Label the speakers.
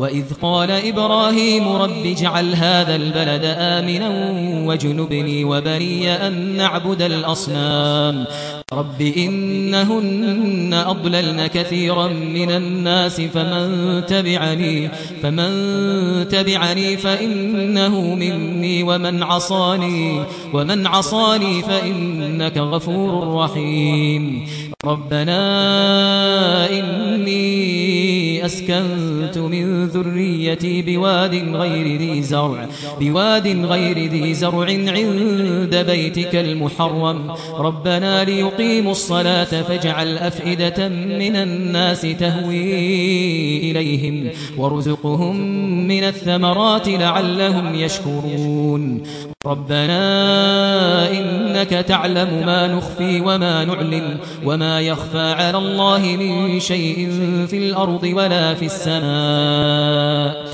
Speaker 1: وإذ قال إبراهيم رب اجعل هذا البلد آمنا وجنبني وبني أن نعبد الأصنام. رب إنهن أضللن كثيرا من الناس فمن تبعني فمن تبعني فإنه مني ومن عصاني ومن عصاني فإنك غفور رحيم. ربنا إني أسكنت من ذريتي بواد غير ذي زرع. بواد غير ذي زرع عند بيتك المحرم. ربنا ليقيموا الصلاة فاجعل أفئدة من الناس تهوي إليهم وارزقهم من الثمرات لعلهم يشكرون. ربنا إنك تعلم ما نخفي وما نعلن وما يخفى على الله من شيء في الأرض ولا في السماء